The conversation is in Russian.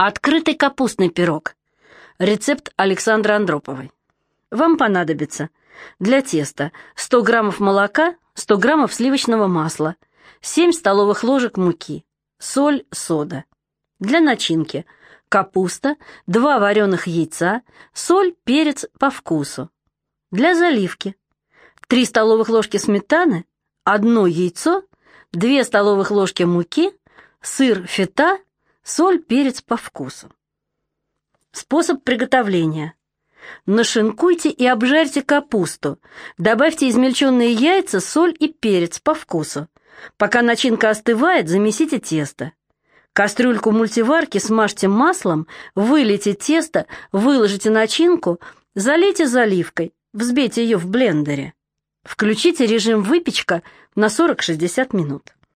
Открытый капустный пирог. Рецепт Александры Андроповой. Вам понадобится для теста 100 граммов молока, 100 граммов сливочного масла, 7 столовых ложек муки, соль, сода. Для начинки капуста, 2 вареных яйца, соль, перец по вкусу. Для заливки 3 столовых ложки сметаны, 1 яйцо, 2 столовых ложки муки, сыр фета, соль, перец по вкусу. Способ приготовления. Нашинкуйте и обжарьте капусту. Добавьте измельченные яйца, соль и перец по вкусу. Пока начинка остывает, замесите тесто. Кастрюльку мультиварки смажьте маслом, вылейте тесто, выложите начинку, залейте заливкой, взбейте ее в блендере. Включите режим выпечка на 40-60 минут.